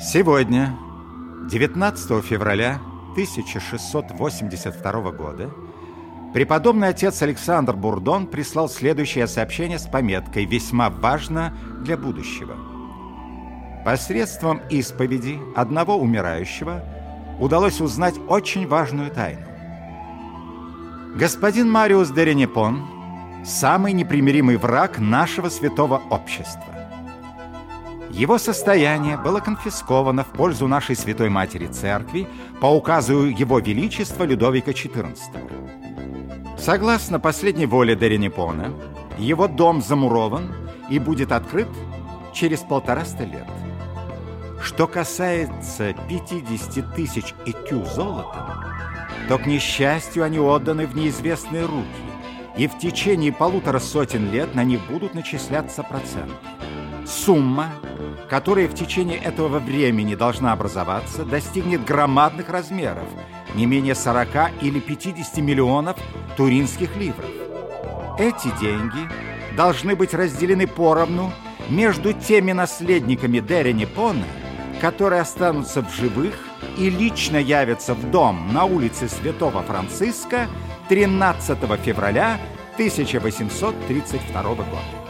Сегодня, 19 февраля 1682 года, преподобный отец Александр Бурдон прислал следующее сообщение с пометкой «Весьма важно для будущего». Посредством исповеди одного умирающего удалось узнать очень важную тайну. Господин Мариус де Ренепон – самый непримиримый враг нашего святого общества. Его состояние было конфисковано в пользу нашей Святой Матери Церкви по указу Его Величества Людовика XIV. Согласно последней воле Деренепона, его дом замурован и будет открыт через полтораста лет. Что касается 50 тысяч ЭКЮ золотом, то, к несчастью, они отданы в неизвестные руки, и в течение полутора сотен лет на них будут начисляться проценты. Сумма, которая в течение этого времени должна образоваться, достигнет громадных размеров, не менее 40 или 50 миллионов туринских ливров. Эти деньги должны быть разделены поровну между теми наследниками Дерени Пона, которые останутся в живых и лично явятся в дом на улице Святого Франциска 13 февраля 1832 года.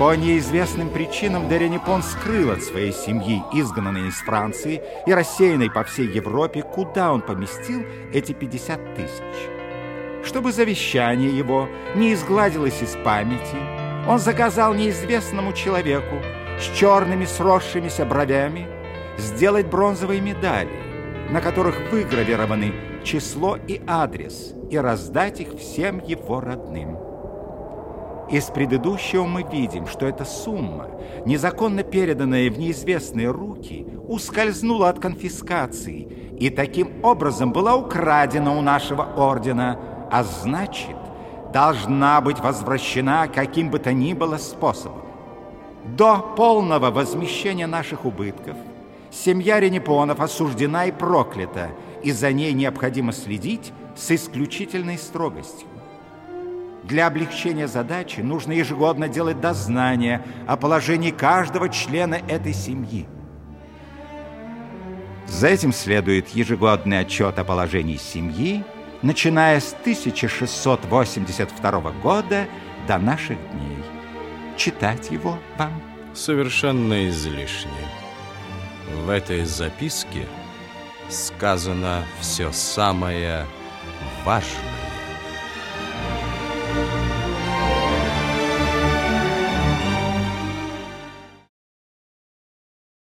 По неизвестным причинам Деренепон скрыл от своей семьи, изгнанной из Франции и рассеянной по всей Европе, куда он поместил эти 50 тысяч. Чтобы завещание его не изгладилось из памяти, он заказал неизвестному человеку с черными сросшимися бровями сделать бронзовые медали, на которых выгравированы число и адрес, и раздать их всем его родным. Из предыдущего мы видим, что эта сумма, незаконно переданная в неизвестные руки, ускользнула от конфискации и таким образом была украдена у нашего ордена, а значит, должна быть возвращена каким бы то ни было способом. До полного возмещения наших убытков семья Ренепонов осуждена и проклята, и за ней необходимо следить с исключительной строгостью. Для облегчения задачи нужно ежегодно делать дознание о положении каждого члена этой семьи. За этим следует ежегодный отчет о положении семьи, начиная с 1682 года до наших дней. Читать его вам? Совершенно излишне. В этой записке сказано все самое важное.